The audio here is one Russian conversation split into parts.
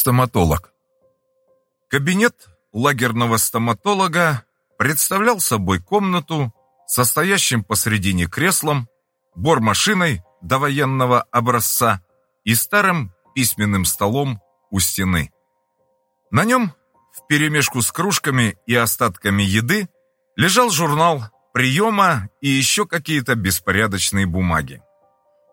Стоматолог. Кабинет лагерного стоматолога представлял собой комнату, состоящим посредине креслом, бормашиной довоенного образца и старым письменным столом у стены. На нем, вперемешку с кружками и остатками еды, лежал журнал приема и еще какие-то беспорядочные бумаги.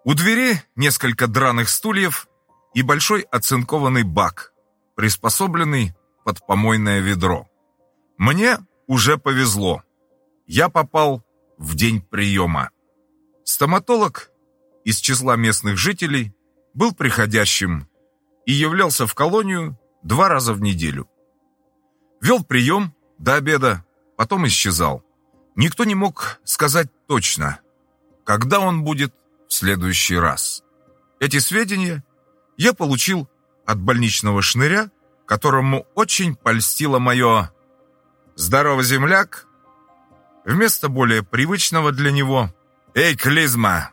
У двери несколько драных стульев и большой оцинкованный бак, приспособленный под помойное ведро. Мне уже повезло. Я попал в день приема. Стоматолог из числа местных жителей был приходящим и являлся в колонию два раза в неделю. Вел прием до обеда, потом исчезал. Никто не мог сказать точно, когда он будет в следующий раз. Эти сведения я получил от больничного шныря, которому очень польстило мое «Здорово, земляк!» вместо более привычного для него «Эй, клизма!»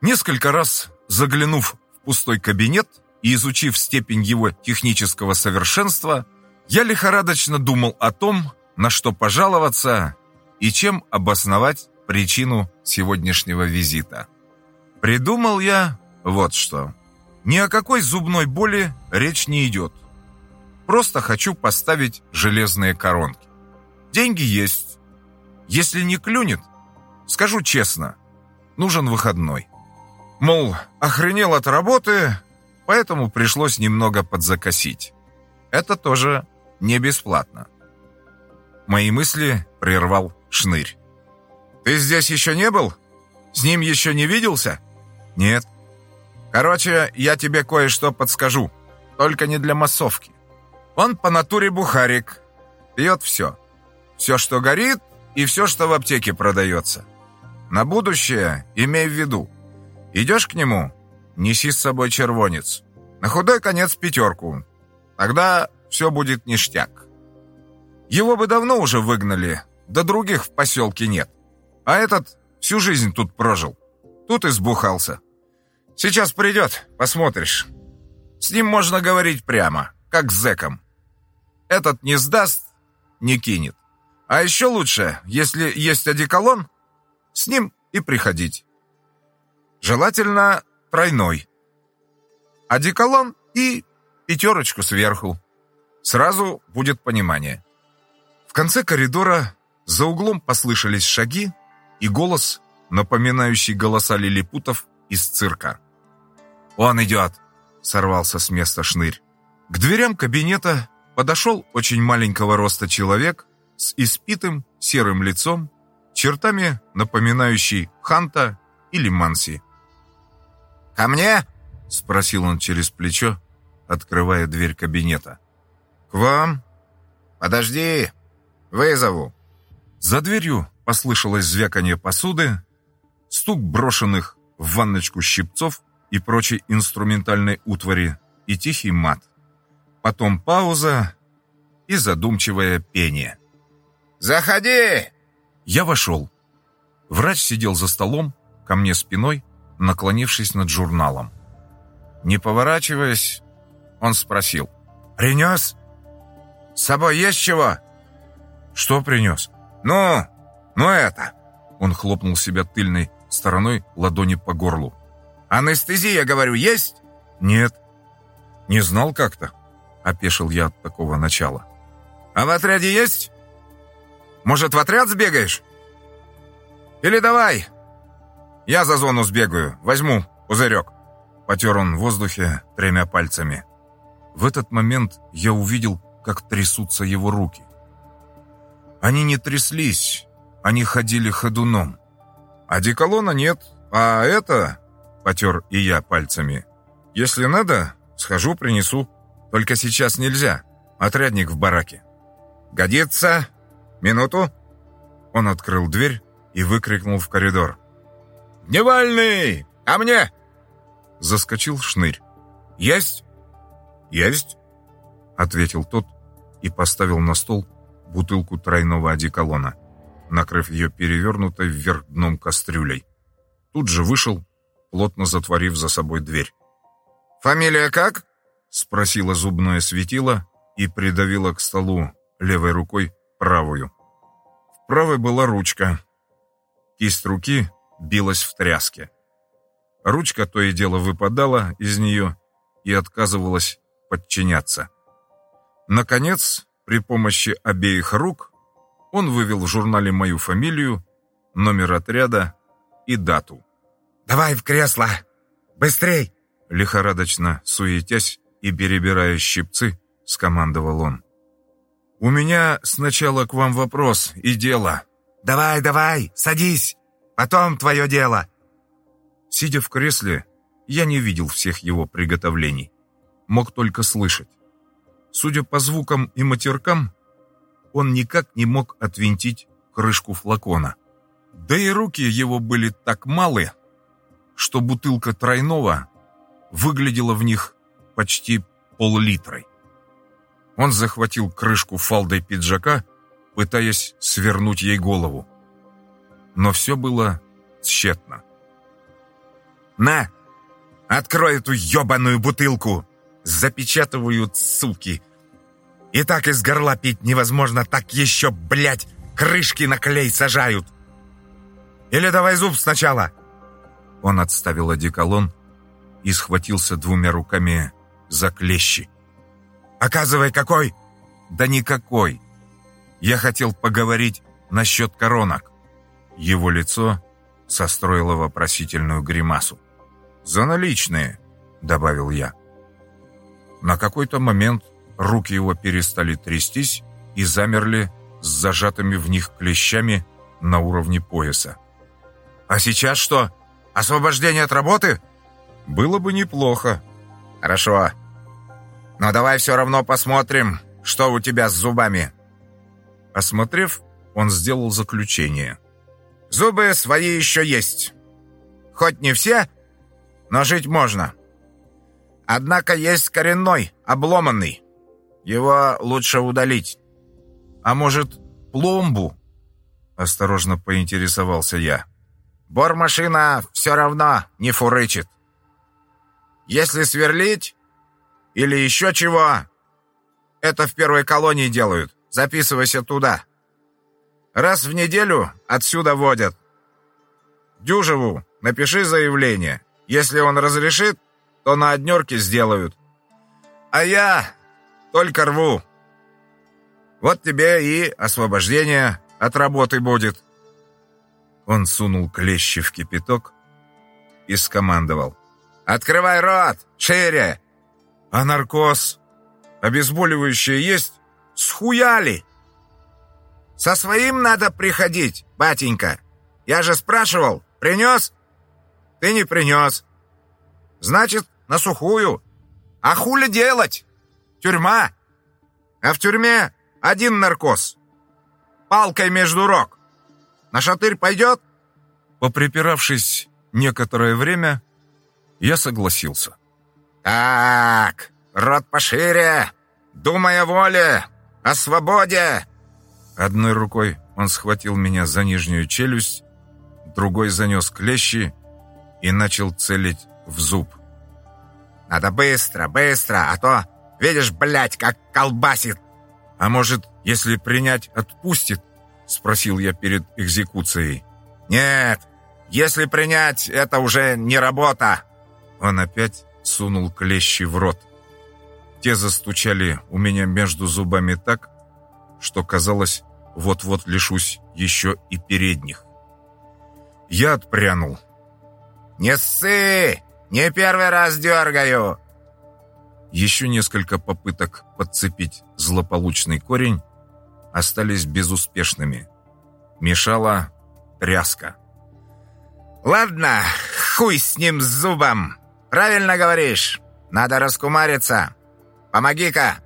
Несколько раз заглянув в пустой кабинет и изучив степень его технического совершенства, я лихорадочно думал о том, на что пожаловаться и чем обосновать причину сегодняшнего визита. Придумал я вот что. Ни о какой зубной боли речь не идет. Просто хочу поставить железные коронки. Деньги есть. Если не клюнет, скажу честно, нужен выходной. Мол, охренел от работы, поэтому пришлось немного подзакосить. Это тоже не бесплатно. Мои мысли прервал Шнырь. «Ты здесь еще не был? С ним еще не виделся?» «Нет». Короче, я тебе кое-что подскажу. Только не для массовки. Он по натуре бухарик. Пьет все. Все, что горит, и все, что в аптеке продается. На будущее имей в виду. Идешь к нему, неси с собой червонец. На худой конец пятерку. Тогда все будет ништяк. Его бы давно уже выгнали, да других в поселке нет. А этот всю жизнь тут прожил. Тут и сбухался. Сейчас придет, посмотришь. С ним можно говорить прямо, как с зэком. Этот не сдаст, не кинет. А еще лучше, если есть одеколон, с ним и приходить. Желательно тройной. Одеколон и пятерочку сверху. Сразу будет понимание. В конце коридора за углом послышались шаги и голос, напоминающий голоса лилипутов из цирка. «Он идет!» — сорвался с места шнырь. К дверям кабинета подошел очень маленького роста человек с испитым серым лицом, чертами напоминающий Ханта или Манси. «Ко мне?» — спросил он через плечо, открывая дверь кабинета. «К вам?» «Подожди, вызову». За дверью послышалось звяканье посуды, стук брошенных в ванночку щипцов и прочей инструментальной утвари, и тихий мат. Потом пауза и задумчивое пение. «Заходи!» Я вошел. Врач сидел за столом, ко мне спиной, наклонившись над журналом. Не поворачиваясь, он спросил. «Принес? С собой есть чего?» «Что принес?» «Ну, ну это!» Он хлопнул себя тыльной стороной ладони по горлу. «Анестезия, говорю, есть?» «Нет». «Не знал как-то», — опешил я от такого начала. «А в отряде есть? Может, в отряд сбегаешь? Или давай, я за зону сбегаю, возьму пузырек». Потер он в воздухе тремя пальцами. В этот момент я увидел, как трясутся его руки. Они не тряслись, они ходили ходуном. Одеколона нет, а это Потер и я пальцами. «Если надо, схожу, принесу. Только сейчас нельзя. Отрядник в бараке». «Годится? Минуту?» Он открыл дверь и выкрикнул в коридор. «Дневальный! Ко мне!» Заскочил шнырь. «Есть?» «Есть!» Ответил тот и поставил на стол бутылку тройного одеколона, накрыв ее перевернутой вверх дном кастрюлей. Тут же вышел плотно затворив за собой дверь. «Фамилия как?» — спросила зубное светило и придавила к столу левой рукой правую. В правой была ручка. Кисть руки билась в тряске. Ручка то и дело выпадала из нее и отказывалась подчиняться. Наконец, при помощи обеих рук он вывел в журнале мою фамилию, номер отряда и дату. «Давай в кресло! Быстрей!» Лихорадочно суетясь и перебирая щипцы, скомандовал он. «У меня сначала к вам вопрос и дело». «Давай, давай, садись! Потом твое дело!» Сидя в кресле, я не видел всех его приготовлений. Мог только слышать. Судя по звукам и матеркам, он никак не мог отвинтить крышку флакона. Да и руки его были так малы, что бутылка тройного выглядела в них почти пол-литрой. Он захватил крышку фалдой пиджака, пытаясь свернуть ей голову. Но все было тщетно. «На! Открой эту ебаную бутылку!» Запечатывают, суки! И так из горла пить невозможно, так еще, блядь, крышки на клей сажают! Или давай зуб сначала!» Он отставил одеколон и схватился двумя руками за клещи. «Оказывай, какой?» «Да никакой. Я хотел поговорить насчет коронок». Его лицо состроило вопросительную гримасу. «За наличные», — добавил я. На какой-то момент руки его перестали трястись и замерли с зажатыми в них клещами на уровне пояса. «А сейчас что? Освобождение от работы?» «Было бы неплохо». «Хорошо. Но давай все равно посмотрим, что у тебя с зубами». Осмотрев, он сделал заключение. «Зубы свои еще есть. Хоть не все, но жить можно. Однако есть коренной, обломанный. Его лучше удалить». «А может, пломбу?» Осторожно поинтересовался я. «Бормашина все равно не фурычит. Если сверлить, или еще чего? Это в первой колонии делают. Записывайся туда. Раз в неделю отсюда водят. Дюжеву напиши заявление. Если он разрешит, то на однерке сделают. А я только рву. Вот тебе и освобождение от работы будет. Он сунул клещи в кипяток и скомандовал. «Открывай рот! Шире! А наркоз? Обезболивающее есть? Схуяли! Со своим надо приходить, батенька. Я же спрашивал, принес? Ты не принес. Значит, на сухую. А хули делать? Тюрьма. А в тюрьме один наркоз. Палкой между рог. На шатырь пойдет? Поприпиравшись некоторое время, я согласился. «Так, рот пошире! Думай о воле, о свободе!» Одной рукой он схватил меня за нижнюю челюсть, другой занес клещи и начал целить в зуб. «Надо быстро, быстро, а то, видишь, блядь, как колбасит!» «А может, если принять, отпустит?» — спросил я перед экзекуцией. «Нет, если принять, это уже не работа!» Он опять сунул клещи в рот. Те застучали у меня между зубами так, что казалось, вот-вот лишусь еще и передних. Я отпрянул. «Не ссы! Не первый раз дергаю!» Еще несколько попыток подцепить злополучный корень остались безуспешными. Мешала тряска. «Ладно, хуй с ним с зубом!» «Правильно говоришь. Надо раскумариться. Помоги-ка!»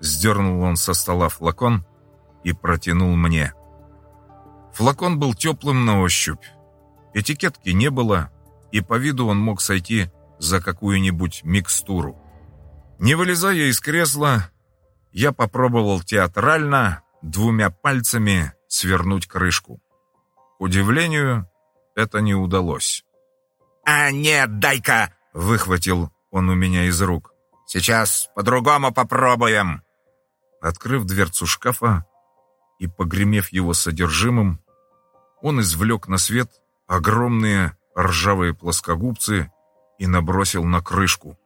Сдернул он со стола флакон и протянул мне. Флакон был теплым на ощупь. Этикетки не было, и по виду он мог сойти за какую-нибудь микстуру. Не вылезая из кресла, я попробовал театрально двумя пальцами свернуть крышку. К удивлению, это не удалось. «А нет, дай-ка!» Выхватил он у меня из рук. Сейчас по-другому попробуем!» Открыв дверцу шкафа и погремев его содержимым, он извлек на свет огромные ржавые плоскогубцы и набросил на крышку.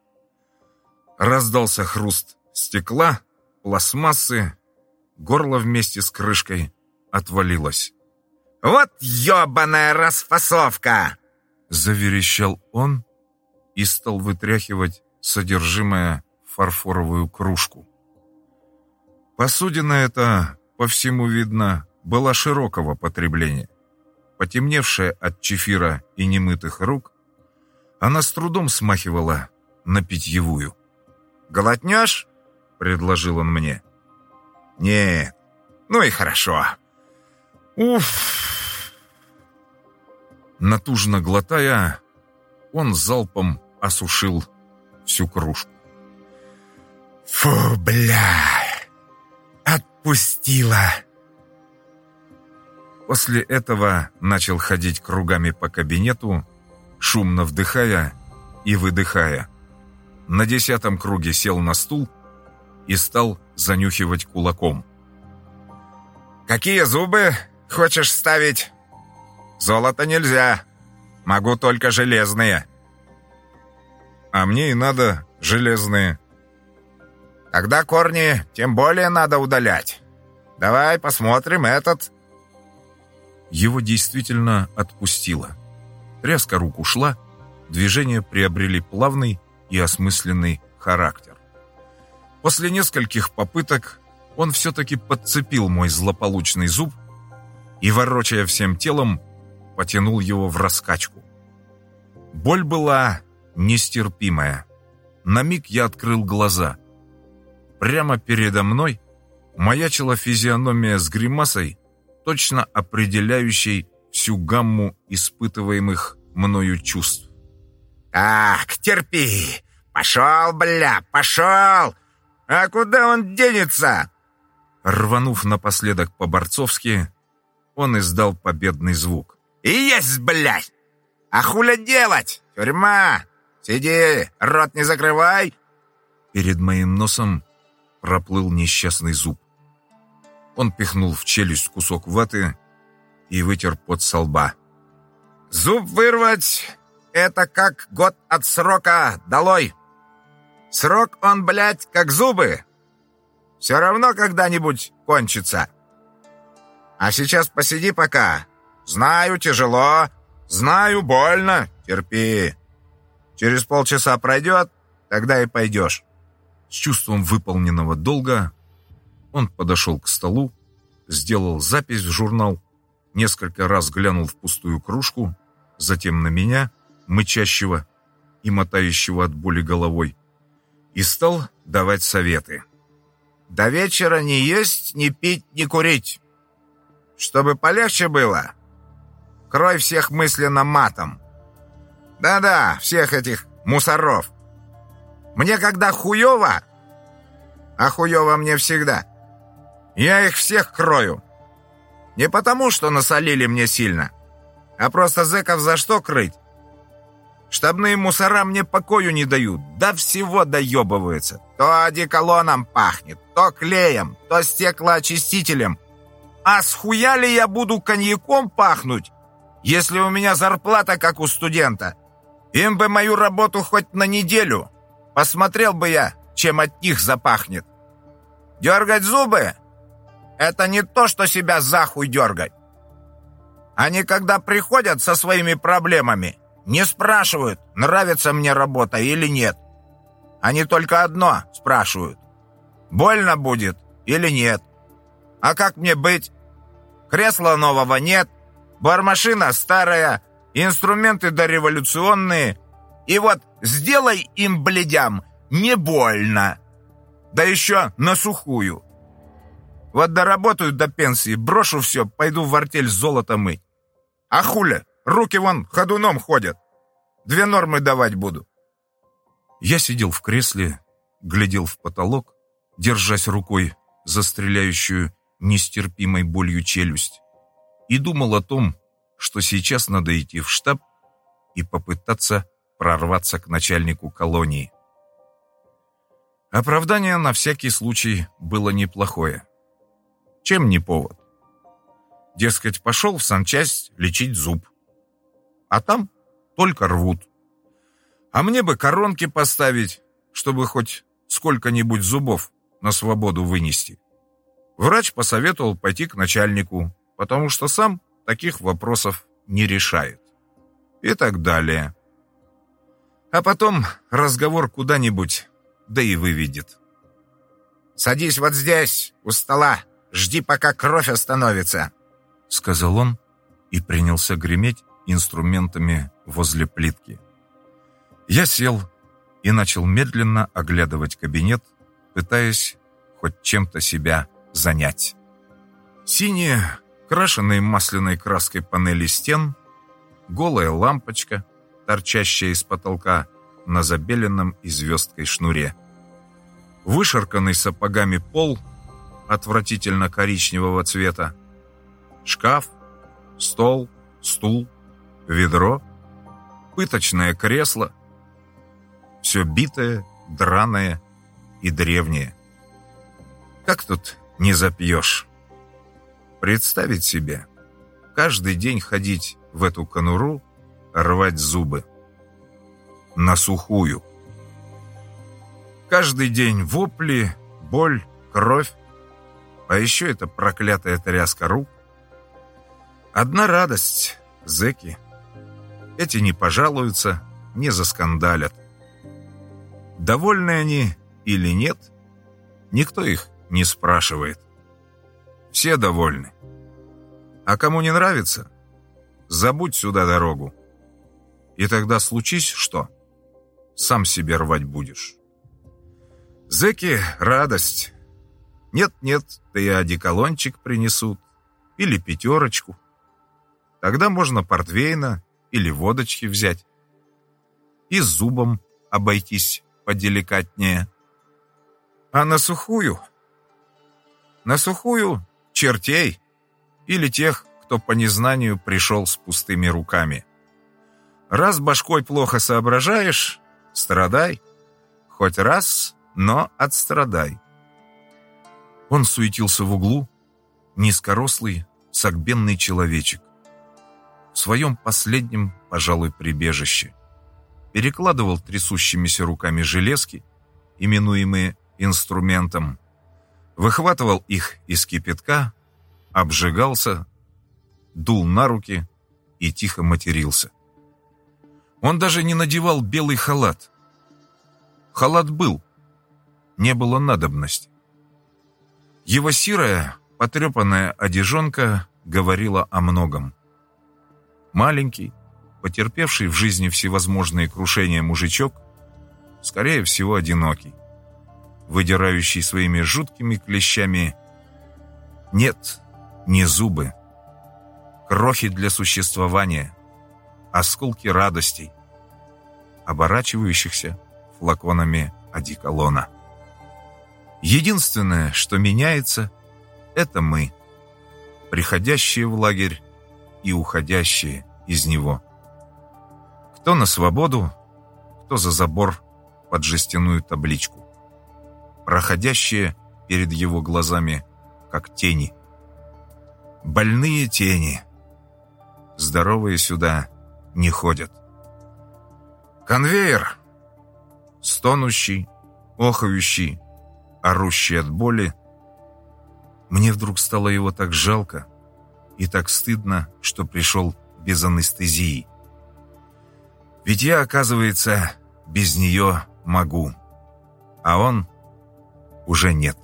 Раздался хруст стекла, пластмассы, горло вместе с крышкой отвалилось. «Вот ебаная расфасовка!» Заверещал он и стал вытряхивать содержимое фарфоровую кружку. Посудина эта, по всему видно, была широкого потребления. Потемневшая от чефира и немытых рук, она с трудом смахивала на питьевую. «Глотнешь?» — предложил он мне. «Нет, ну и хорошо. Уф!» Натужно глотая, он залпом осушил всю кружку. «Фу, бля!» отпустила!» После этого начал ходить кругами по кабинету, шумно вдыхая и выдыхая. На десятом круге сел на стул и стал занюхивать кулаком. «Какие зубы хочешь ставить?» «Золото нельзя. Могу только железные». «А мне и надо железные», Тогда корни тем более надо удалять. Давай посмотрим этот». Его действительно отпустило. Тряска рук ушла, движения приобрели плавный и осмысленный характер. После нескольких попыток он все-таки подцепил мой злополучный зуб и, ворочая всем телом, потянул его в раскачку. Боль была нестерпимая. На миг я открыл глаза — Прямо передо мной маячила физиономия с гримасой, точно определяющей всю гамму испытываемых мною чувств. «Так, терпи! Пошел, бля, пошел! А куда он денется?» Рванув напоследок по-борцовски, он издал победный звук. «И есть, блядь! А хуля делать? Тюрьма! Сиди, рот не закрывай!» Перед моим носом проплыл несчастный зуб. Он пихнул в челюсть кусок ваты и вытер под со лба. «Зуб вырвать — это как год от срока долой. Срок он, блядь, как зубы. Все равно когда-нибудь кончится. А сейчас посиди пока. Знаю, тяжело, знаю, больно, терпи. Через полчаса пройдет, тогда и пойдешь». С чувством выполненного долга он подошел к столу, сделал запись в журнал, несколько раз глянул в пустую кружку, затем на меня, мычащего и мотающего от боли головой, и стал давать советы. «До вечера не есть, не пить, не курить. Чтобы полегче было, крой всех мысленно матом. Да-да, всех этих мусоров. Мне когда хуёво, а хуёво мне всегда. Я их всех крою. Не потому, что насолили мне сильно, а просто зэков за что крыть? Штабные мусора мне покою не дают, да всего доебываются. То одеколоном пахнет, то клеем, то стеклоочистителем. А с хуя ли я буду коньяком пахнуть, если у меня зарплата, как у студента? Им бы мою работу хоть на неделю. Посмотрел бы я, чем от них запахнет. Дергать зубы — это не то, что себя захуй дергать. Они, когда приходят со своими проблемами, не спрашивают, нравится мне работа или нет. Они только одно спрашивают. Больно будет или нет? А как мне быть? Кресла нового нет, бармашина старая, инструменты дореволюционные — и вот сделай им, бледям, не больно. Да еще на сухую. Вот доработаю до пенсии, брошу все, пойду в артель золото мыть. А хуля, руки вон ходуном ходят. Две нормы давать буду. Я сидел в кресле, глядел в потолок, держась рукой за стреляющую нестерпимой болью челюсть, и думал о том, что сейчас надо идти в штаб и попытаться прорваться к начальнику колонии. Оправдание на всякий случай было неплохое. Чем не повод? Дескать, пошел в санчасть лечить зуб. А там только рвут. А мне бы коронки поставить, чтобы хоть сколько-нибудь зубов на свободу вынести. Врач посоветовал пойти к начальнику, потому что сам таких вопросов не решает. И так далее. А потом разговор куда-нибудь, да и выведет. «Садись вот здесь, у стола, жди, пока кровь остановится», — сказал он и принялся греметь инструментами возле плитки. Я сел и начал медленно оглядывать кабинет, пытаясь хоть чем-то себя занять. Синие, крашеные масляной краской панели стен, голая лампочка, торчащая из потолка на забеленном и звездкой шнуре. Вышарканный сапогами пол отвратительно коричневого цвета, шкаф, стол, стул, ведро, пыточное кресло, все битое, драное и древнее. Как тут не запьешь? Представить себе, каждый день ходить в эту конуру, рвать зубы. На сухую. Каждый день вопли, боль, кровь, а еще эта проклятая тряска рук. Одна радость, зэки. Эти не пожалуются, не заскандалят. Довольны они или нет, никто их не спрашивает. Все довольны. А кому не нравится, забудь сюда дорогу. И тогда случись что? Сам себе рвать будешь. Зэки — радость. Нет-нет, да и одеколончик принесут. Или пятерочку. Тогда можно портвейна или водочки взять. И зубом обойтись поделикатнее. А на сухую? На сухую чертей или тех, кто по незнанию пришел с пустыми руками. Раз башкой плохо соображаешь, страдай. Хоть раз, но отстрадай. Он суетился в углу, низкорослый, согбенный человечек. В своем последнем, пожалуй, прибежище перекладывал трясущимися руками железки, именуемые инструментом, выхватывал их из кипятка, обжигался, дул на руки и тихо матерился. Он даже не надевал белый халат. Халат был, не было надобности. Его сирая, потрепанная одежонка говорила о многом. Маленький, потерпевший в жизни всевозможные крушения мужичок, скорее всего, одинокий, выдирающий своими жуткими клещами нет, не зубы, крохи для существования, осколки радостей, оборачивающихся флаконами одеколона. Единственное, что меняется, это мы, приходящие в лагерь и уходящие из него. Кто на свободу, кто за забор под жестяную табличку. Проходящие перед его глазами, как тени. Больные тени. Здоровые сюда не ходят. Конвейер. Стонущий, охающий, орущий от боли. Мне вдруг стало его так жалко и так стыдно, что пришел без анестезии. Ведь я, оказывается, без нее могу. А он уже нет.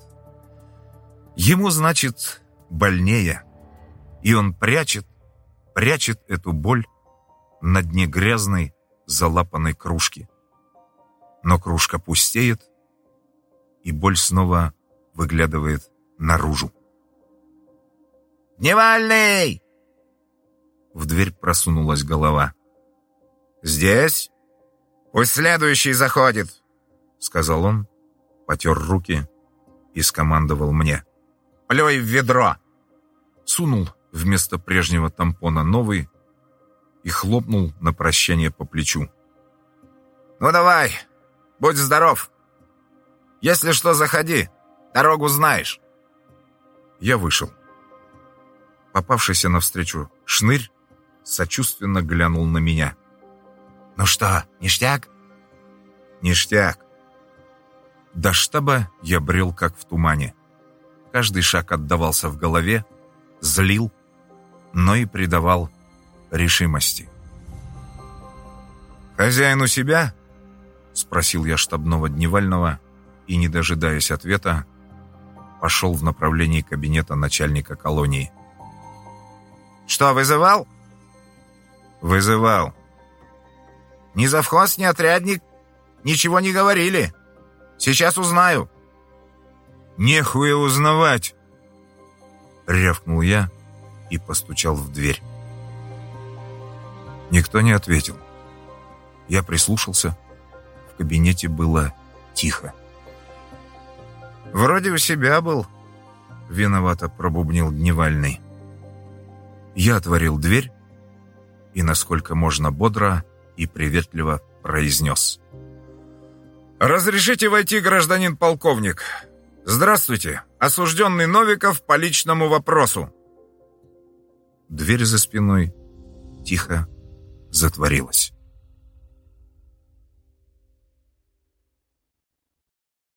Ему, значит, больнее. И он прячет, прячет эту боль на дне грязной, залапанной кружки. Но кружка пустеет, и боль снова выглядывает наружу. «Дневальный!» В дверь просунулась голова. «Здесь? Пусть следующий заходит», — сказал он, потер руки и скомандовал мне. «Плюй в ведро!» Сунул вместо прежнего тампона новый и хлопнул на прощание по плечу. «Ну давай, будь здоров!» Если что, заходи. Дорогу знаешь». Я вышел. Попавшийся навстречу шнырь сочувственно глянул на меня. «Ну что, ништяк?» «Ништяк». До штаба я брел как в тумане. Каждый шаг отдавался в голове, злил, но и придавал решимости. «Хозяин у себя?» — спросил я штабного дневального и, не дожидаясь ответа, пошел в направлении кабинета начальника колонии. «Что, вызывал?» «Вызывал». «Ни завхоз, ни отрядник ничего не говорили. Сейчас узнаю». «Нехуя узнавать!» Рявкнул я и постучал в дверь. Никто не ответил. Я прислушался. В кабинете было тихо. «Вроде у себя был», — виновато пробубнил Дневальный. Я отворил дверь и, насколько можно бодро и приветливо произнес. «Разрешите войти, гражданин полковник? Здравствуйте, осужденный Новиков по личному вопросу». Дверь за спиной тихо затворилась.